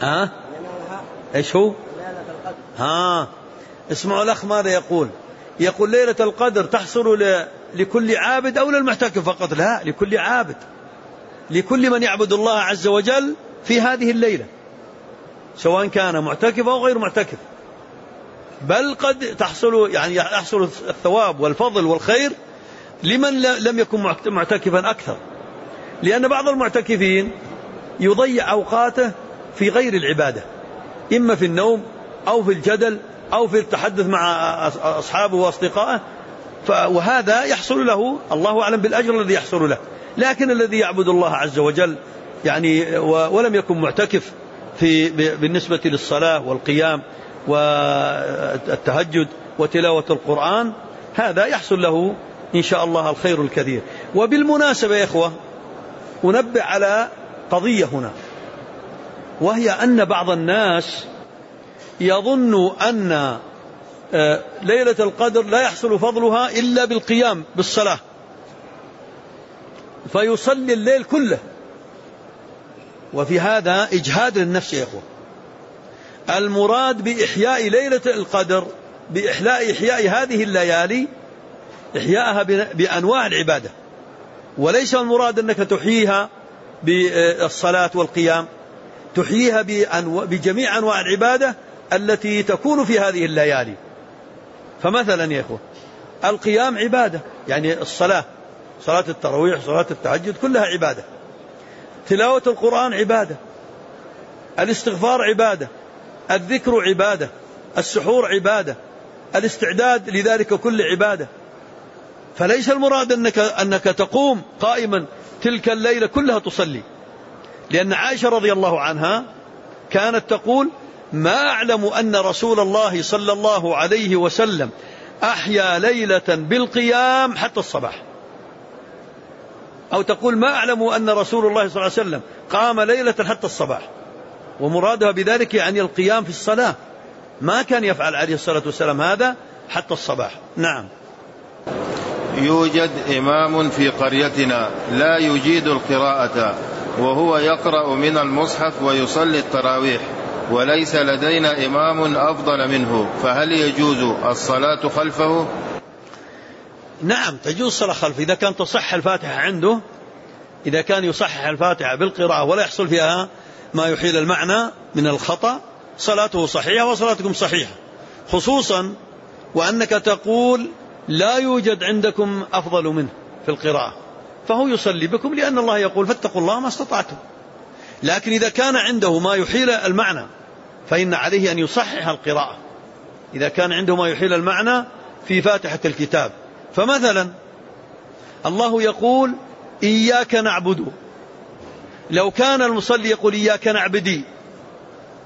ها؟ إيش هو؟ ها؟ اسمعوا الأخ ماذا يقول. يقول ليلة القدر تحصل لكل عابد أو للمعتكف فقط؟ لا لكل عابد. لكل من يعبد الله عز وجل في هذه الليلة. سواء كان معتكف أو غير معتكف. بل قد تحصل يعني يحصل الثواب والفضل والخير لمن لم يكن معتكفا أكثر. لأن بعض المعتكفين يضيع أوقاته في غير العبادة إما في النوم أو في الجدل أو في التحدث مع أصحابه وأصدقائه وهذا يحصل له الله أعلم بالأجر الذي يحصل له. لكن الذي يعبد الله عز وجل يعني ولم يكن معتكف في بالنسبة للصلاة والقيام والتهجد وتلاوة القرآن هذا يحصل له إن شاء الله الخير الكثير. وبالمناسبة يا إخوة أنبه على قضية هنا. وهي أن بعض الناس يظن أن آه، ليلة القدر لا يحصل فضلها إلا بالقيام بالصلاة. فيصلي الليل كله. وفي هذا إجهاد للنفس يا إخوة. المراد بإحياء ليلة القدر بإحياء إحياء هذه الليالي إحياءها بأنواع العبادة. وليس المراد أنك تحييها بالصلاة والقيام. تحييها بجميع أنواع العبادة التي تكون في هذه الليالي. فمثلا يا إخوة القيام عبادة يعني الصلاة صلاة التراويح صلاة التهجد كلها عبادة. تلاوة القرآن عبادة. الاستغفار عبادة. الذكر عبادة. السحور عبادة. الاستعداد لذلك كل عبادة. فليس المراد أنك, أنك تقوم قائما تلك الليلة كلها تصلي. لأن عائشة رضي الله عنها كانت تقول ما أعلم أن رسول الله صلى الله عليه وسلم أحيا ليلة بالقيام حتى الصباح. أو تقول ما أعلم أن رسول الله صلى الله عليه وسلم قام ليلة حتى الصباح. ومرادها بذلك يعني القيام في الصلاة. ما كان يفعل عليه الصلاة والسلام هذا حتى الصباح. نعم. يوجد إمام في قريتنا لا يجيد القراءة. وهو يقرأ من المصحف ويصلي التراويح وليس لدينا إمام أفضل منه فهل يجوز الصلاة خلفه؟ نعم تجوز الصلاة خلفه. إذا كان تصح الفاتحة عنده إذا كان يصحح الفاتحة بالقراءة ولا يحصل فيها ما يحيل المعنى من الخطأ صلاته صحيحة وصلاتكم صحيحة. خصوصا وأنك تقول لا يوجد عندكم أفضل منه في القراءة. فهو يصلي بكم لأن الله يقول فاتقوا الله ما استطعتم. لكن إذا كان عنده ما يحيل المعنى فإن عليه أن يصحح القراءة. إذا كان عنده ما يحيل المعنى في فاتحة الكتاب. فمثلا الله يقول إياك نعبد. لو كان المصلي يقول إياك نعبدي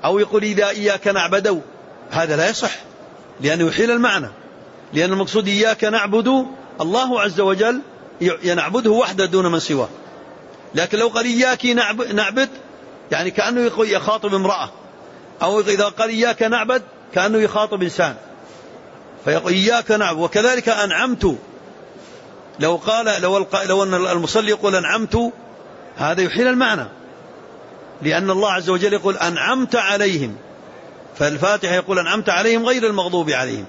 أو يقول إذا إياك نعبدوا هذا لا يصح لأنه يحيل المعنى. لأن المقصود إياك نعبد الله عز وجل ينعبده وحده دون من سواه. لكن لو قال إياك نعبد يعني كأنه يخاطب امرأة. أو إذا قال إياك نعبد كأنه يخاطب إنسان. فيقول إياك نعبد وكذلك أنعمت. لو قال لو لو أن المصلي يقول أنعمت هذا يحيل المعنى. لأن الله عز وجل يقول أنعمت عليهم. فالفاتحة يقول أنعمت عليهم غير المغضوب عليهم.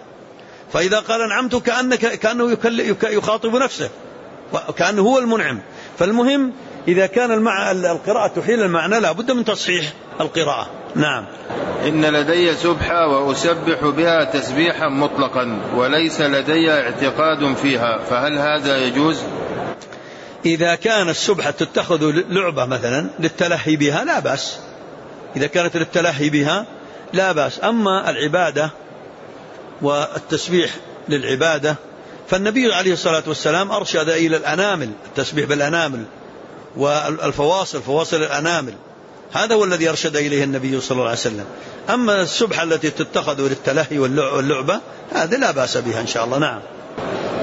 فإذا قال أنعمت كأنك كأنه يخاطب نفسه. كأنه هو المنعم. فالمهم إذا كان المع... القراءة تحيل المعنى لا بد من تصحيح القراءة. نعم. إن لدي سبحة وأسبح بها تسبيحا مطلقا وليس لدي اعتقاد فيها فهل هذا يجوز؟ إذا كان السبحة تتخذ لعبة مثلا للتلهي بها لا بأس. إذا كانت للتلهي بها لا بأس. أما العبادة والتسبيح للعبادة فالنبي عليه الصلاة والسلام أرشد إلى الأنامل التسبيح بالأنامل والفواصل فواصل الأنامل. هذا هو الذي أرشد إليه النبي صلى الله عليه وسلم. أما السبحة التي تتخذ للتلهي واللعبة هذه لا بأس بها إن شاء الله. نعم.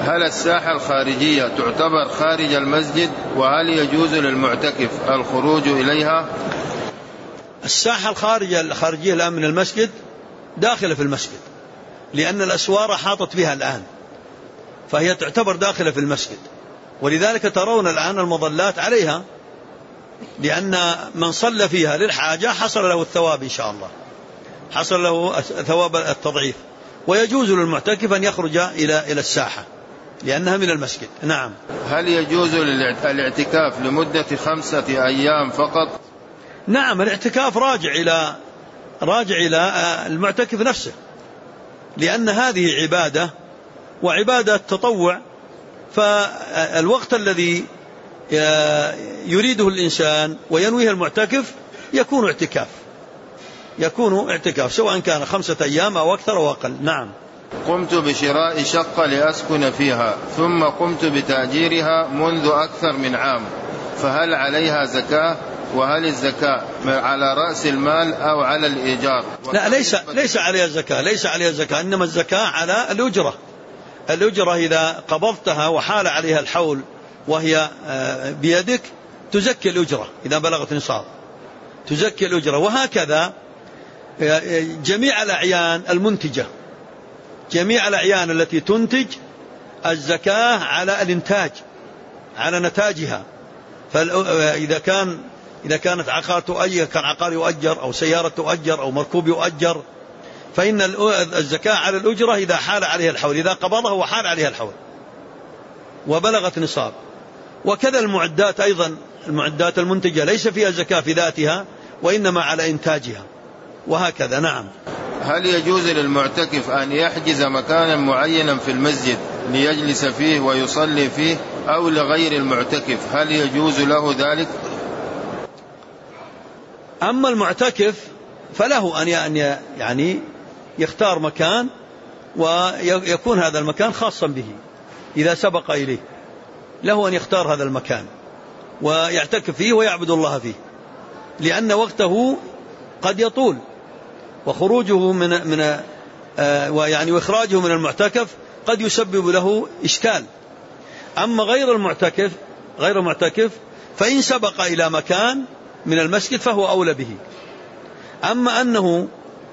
هل الساحة الخارجية تعتبر خارج المسجد؟ وهل يجوز للمعتكف الخروج إليها؟ الساحة الخارجية الخارجية الآن من المسجد داخلة في المسجد لأن الأسوار حاطت بها الآن. فهي تعتبر داخلة في المسجد. ولذلك ترون الآن المظلات عليها لأن من صلى فيها للحاجة حصل له الثواب إن شاء الله. حصل له ثواب التضعيف. ويجوز للمعتكف أن يخرج إلى إلى الساحة لأنها من المسجد. نعم. هل يجوز الاعتكاف لمدة خمسة أيام فقط؟ نعم الاعتكاف راجع إلى راجع إلى المعتكف نفسه. لأن هذه عبادة وعبادة تطوع فالوقت الذي يريده الإنسان وينويه المعتكف يكون اعتكاف. يكون اعتكاف سواء كان خمسة أيام أو أكثر أو أقل. نعم. قمت بشراء شقة لأسكن فيها ثم قمت بتأجيرها منذ أكثر من عام. فهل عليها زكاة؟ وهل الزكاة على رأس المال أو على الإيجار؟ لا ليس ليس عليها زكاة ليس عليها زكاة إنما الزكاة على الأجرة. الأجرة إذا قبضتها وحال عليها الحول وهي آه، بيدك تزكي الأجرة إذا بلغت نصاب. تزكي الأجرة. وهكذا آه، جميع الأعيان المنتجة. جميع الأعيان التي تنتج الزكاة على الإنتاج على نتاجها. فإذا كان إذا كانت عقار تؤجر كان عقار يؤجر أو سيارة تؤجر أو مركوب يؤجر فإن الزكاة على الأجرة إذا حال عليها الحول إذا قبضها وحال عليها الحول وبلغت نصاب وكذا المعدات أيضا المعدات المنتجة ليس فيها زكاة في ذاتها وإنما على إنتاجها. وهكذا نعم. هل يجوز للمعتكف أن يحجز مكانا معينا في المسجد ليجلس فيه ويصلي فيه أو لغير المعتكف؟ هل يجوز له ذلك؟ أما المعتكف فله أن يعني يختار مكان ويكون هذا المكان خاصا به إذا سبق إليه. له أن يختار هذا المكان ويعتكف فيه ويعبد الله فيه لأن وقته قد يطول وخروجه من من آه، ويعني وإخراجه من المعتكف قد يسبب له إشكال. أما غير المعتكف غير المعتكف فإن سبق إلى مكان من المسجد فهو أولى به. أما أنه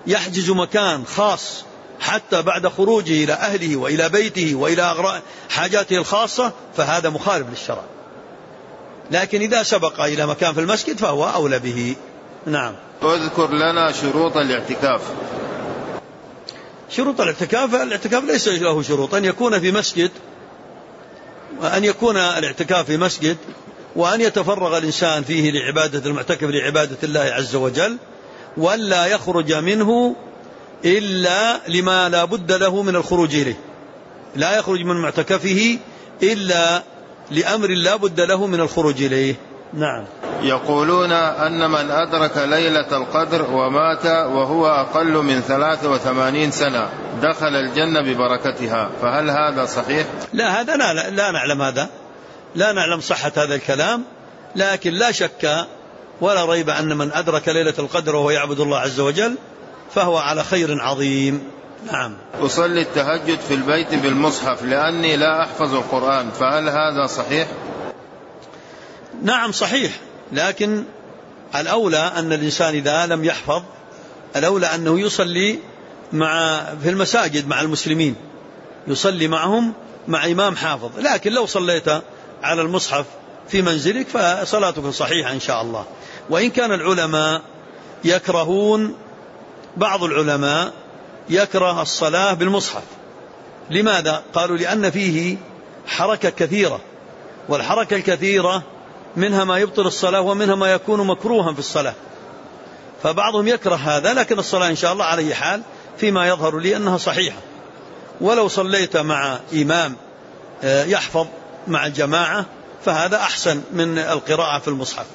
يحجز مكان خاص حتى بعد خروجه إلى أهله وإلى بيته وإلى حاجاته الخاصة فهذا مخالف للشرع. لكن إذا سبق إلى مكان في المسجد فهو أولى به. نعم. اذكر لنا شروط الاعتكاف. شروط الاعتكاف الاعتكاف ليس له شروط. أن يكون في مسجد وأن يكون الاعتكاف في مسجد وأن يتفرغ الإنسان فيه لعبادة المعتكف لعبادة الله عز وجل ولا يخرج منه إلا لما لا بد له من الخروج إليه. لا يخرج من معتكفه إلا لأمر لا بد له من الخروج إليه. نعم. يقولون أن من أدرك ليلة القدر ومات وهو أقل من 83 سنة دخل الجنة ببركتها فهل هذا صحيح؟ لا هذا لا, لا نعلم هذا. لا نعلم صحة هذا الكلام لكن لا شك ولا ريب أن من أدرك ليلة القدر وهو يعبد الله عز وجل فهو على خير عظيم. نعم. أصلي التهجد في البيت بالمصحف لأني لا أحفظ القرآن فهل هذا صحيح؟ نعم صحيح. لكن الأولى أن الإنسان إذا لم يحفظ الأولى أنه يصلي مع في المساجد مع المسلمين يصلي معهم مع إمام حافظ. لكن لو صليت على المصحف في منزلك فصلاتك صحيحة إن شاء الله. وإن كان العلماء يكرهون بعض العلماء يكره الصلاة بالمصحف. لماذا؟ قالوا لأن فيه حركة كثيرة والحركة الكثيرة منها ما يبطل الصلاة ومنها ما يكون مكروها في الصلاة. فبعضهم يكره هذا لكن الصلاة إن شاء الله أي حال فيما يظهر لي أنها صحيحة. ولو صليت مع إمام آه، يحفظ مع الجماعة فهذا أحسن من القراءة في المصحف.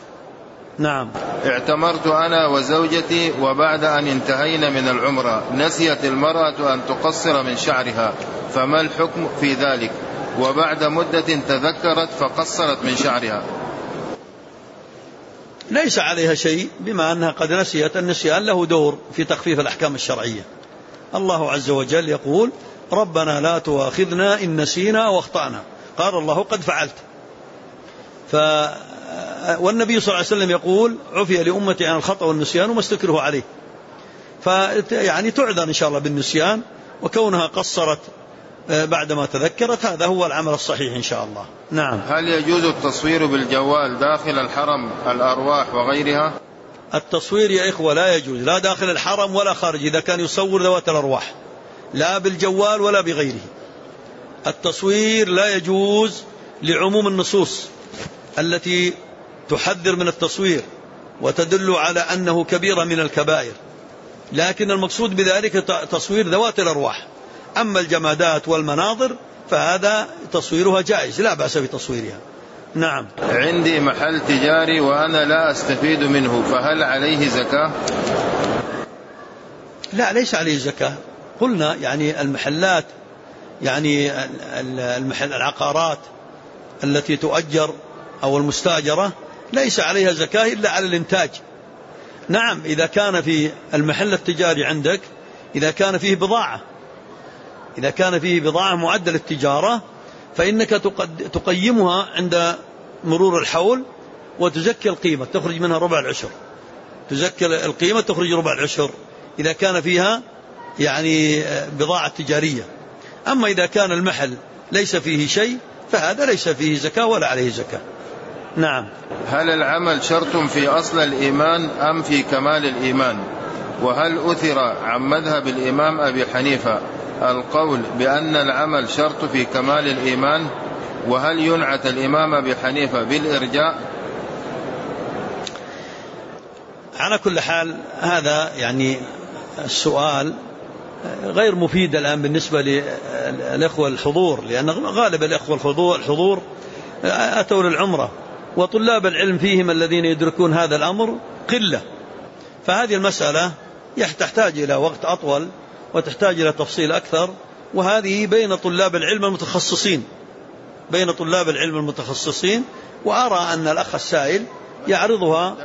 نعم. اعتمرت أنا وزوجتي وبعد أن انتهينا من العمرة. نسيت المرأة أن تقصر من شعرها. فما الحكم في ذلك؟ وبعد مدة تذكرت فقصرت من شعرها. ليس عليها شيء بما أنها قد نسيت النسيان له دور في تخفيف الأحكام الشرعية. الله عز وجل يقول ربنا لا تؤاخذنا إن نسينا واخطأنا. قال الله قد فعلت. ف والنبي صلى الله عليه وسلم يقول عفي لأمتي عن الخطأ والنسيان وما استكره عليه. فيعني تعذر إن شاء الله بالنسيان وكونها قصرت آه، بعدما تذكرت هذا هو العمل الصحيح إن شاء الله. نعم. هل يجوز التصوير بالجوال داخل الحرم الأرواح وغيرها؟ التصوير يا إخوة لا يجوز لا داخل الحرم ولا خارج إذا كان يصور ذوات الأرواح. لا بالجوال ولا بغيره. التصوير لا يجوز لعموم النصوص. التي تحذر من التصوير وتدل على أنه كبيرة من الكبائر. لكن المقصود بذلك تصوير ذوات الأرواح. أما الجمادات والمناظر فهذا تصويرها جائز لا بأس بتصويرها. نعم. عندي محل تجاري وأنا لا أستفيد منه فهل عليه زكاة؟ لا ليس عليه زكاة. قلنا يعني المحلات يعني المحل العقارات التي تؤجر أو المستاجرة ليس عليها زكاة إلا على الإنتاج. نعم إذا كان في المحل التجاري عندك إذا كان فيه بضاعة. إذا كان فيه بضاعة معدل التجارة فإنك تقيمها عند مرور الحول وتزكي القيمة تخرج منها ربع العشر. تزكي القيمة تخرج ربع العشر. إذا كان فيها يعني بضاعة تجارية. أما إذا كان المحل ليس فيه شيء فهذا ليس فيه زكاة ولا عليه زكاة. نعم. هل العمل شرط في أصل الإيمان أم في كمال الإيمان؟ وهل أثر عن مذهب الإمام أبي حنيفة القول بأن العمل شرط في كمال الإيمان؟ وهل ينعت الإمام أبي حنيفة بالإرجاء؟ على كل حال هذا يعني السؤال غير مفيد الآن بالنسبة للإخوة الحضور لأن غالب الإخوة الحضور, أتوا للعمرة. وطلاب العلم فيهم الذين يدركون هذا الأمر قلة. فهذه المسألة تحتاج إلى وقت أطول وتحتاج إلى تفصيل أكثر وهذه بين طلاب العلم المتخصصين. بين طلاب العلم المتخصصين وأرى أن الأخ السائل يعرضها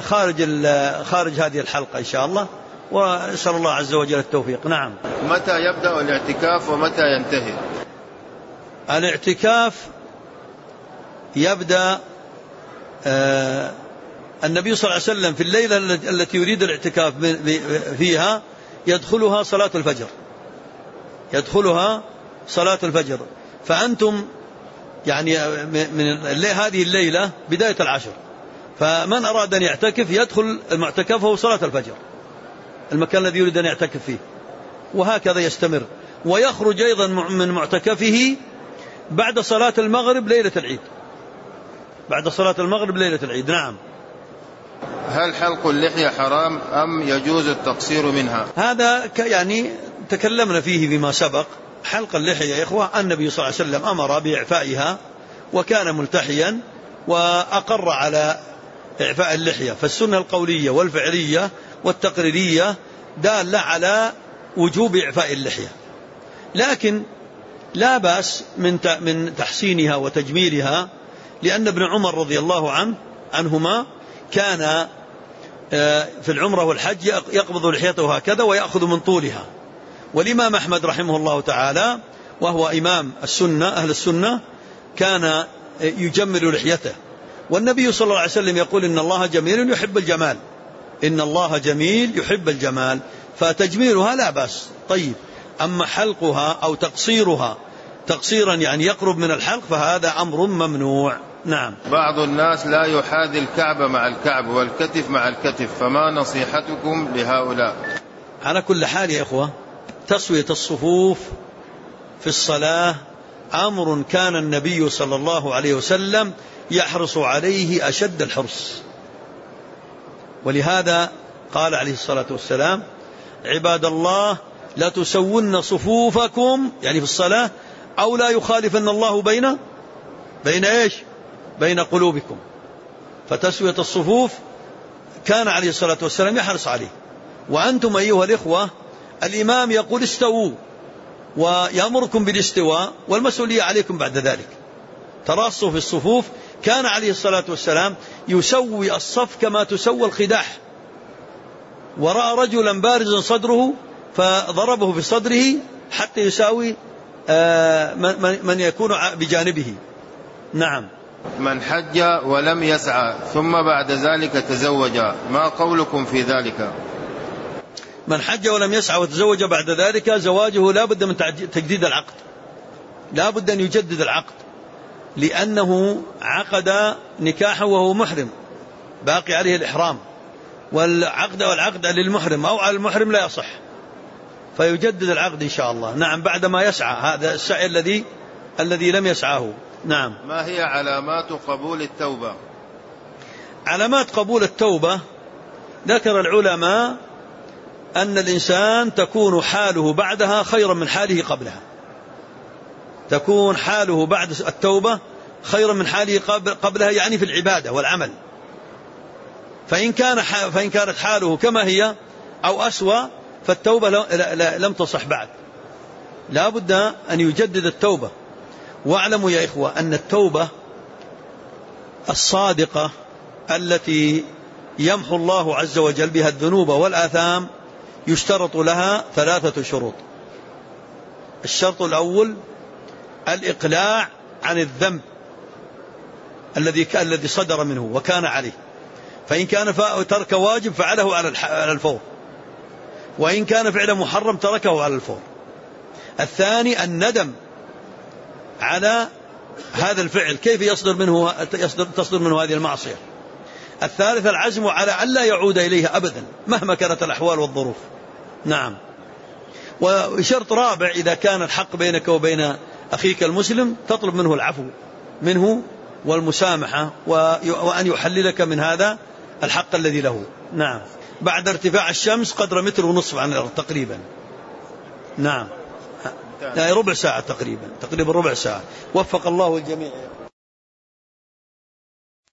خارج خارج هذه الحلقة إن شاء الله. ونسأل الله عز وجل التوفيق. نعم. متى يبدأ الاعتكاف ومتى ينتهي؟ الاعتكاف يبدأ آه النبي صلى الله عليه وسلم في الليلة التي يريد الاعتكاف فيها يدخلها صلاة الفجر. يدخلها صلاة الفجر. فأنتم يعني من هذه الليلة بداية العشر. فمن أراد أن يعتكف يدخل معتكفه صلاة الفجر. المكان الذي يريد أن يعتكف فيه. وهكذا يستمر. ويخرج أيضا من معتكفه بعد صلاة المغرب ليلة العيد. بعد صلاة المغرب ليلة العيد. نعم. هل حلق اللحية حرام أم يجوز التقصير منها؟ هذا يعني تكلمنا فيه فيما سبق. حلق اللحية يا إخوة النبي صلى الله عليه وسلم أمر بإعفائها وكان ملتحيا وأقر على إعفاء اللحية. فالسنة القولية والفعلية والتقريرية دالة على وجوب إعفاء اللحية. لكن لا بأس من من تحسينها وتجميلها لأن ابن عمر رضي الله عنه عنهما كان آه، في العمرة والحج يقبض لحيته هكذا ويأخذ من طولها. والإمام أحمد رحمه الله تعالى وهو إمام السنة أهل السنة كان يجمل لحيته. والنبي صلى الله عليه وسلم يقول إن الله جميل يحب الجمال. إن الله جميل يحب الجمال. فتجميلها لا بأس. طيب. أما حلقها أو تقصيرها تقصيرا يعني يقرب من الحلق فهذا أمر ممنوع. نعم. بعض الناس لا يحاذي الكعب مع الكعب والكتف مع الكتف فما نصيحتكم لهؤلاء؟ على كل حال يا إخوة تسوية الصفوف في الصلاة أمر كان النبي صلى الله عليه وسلم يحرص عليه أشد الحرص. ولهذا قال عليه الصلاة والسلام عباد الله لا تسون صفوفكم يعني في الصلاة أو لا يخالفن الله بين بين إيش؟ بين قلوبكم. فتسوية الصفوف كان عليه الصلاة والسلام يحرص عليه. وأنتم أيها الإخوة الإمام يقول استووا ويأمركم بالاستواء والمسؤولية عليكم بعد ذلك. تراصوا في الصفوف كان عليه الصلاة والسلام يسوي الصف كما تسوى الخداح ورأى رجلا بارزا صدره فضربه في صدره حتى يساوي آه، من يكون بجانبه. نعم. من حج ولم يسعى ثم بعد ذلك تزوج. ما قولكم في ذلك؟ من حج ولم يسعى وتزوج بعد ذلك زواجه لا بد من تجديد العقد. لا بد أن يجدد العقد. لأنه عقد نكاحه وهو محرم. باقي عليه الإحرام. والعقد والعقد للمحرم أو على المحرم لا يصح. فيجدد العقد إن شاء الله. نعم بعدما يسعى. هذا السعي الذي الذي لم يسعاه. نعم. ما هي علامات قبول التوبة؟ علامات قبول التوبة ذكر العلماء أن الإنسان تكون حاله بعدها خيرا من حاله قبلها. تكون حاله بعد التوبة خيرا من حاله قبلها يعني في العبادة والعمل. فإن, كان فإن كانت حاله كما هي أو أسوأ فالتوبة لم تصح بعد. لا بد أن يجدد التوبة. واعلموا يا إخوة أن التوبة الصادقة التي يمحو الله عز وجل بها الذنوب والآثام يشترط لها ثلاثة شروط. الشرط الأول الإقلاع عن الذنب الذي الذي صدر منه وكان عليه. فإن كان ترك واجب فعله على الفور. وإن كان فعل محرم تركه على الفور. الثاني الندم على هذا الفعل. كيف يصدر منه يصدر تصدر منه هذه المعصية؟ الثالث العزم على ألا يعود إليها أبدا مهما كانت الأحوال والظروف. نعم. وشرط رابع إذا كان الحق بينك وبين أخيك المسلم تطلب منه العفو منه والمسامحة وأن يحللك من هذا الحق الذي له. نعم. بعد ارتفاع الشمس قدر متر ونصف عن الأرض تقريبا. نعم. ربع ساعة تقريبا تقريبا ربع ساعة. وفق الله الجميع.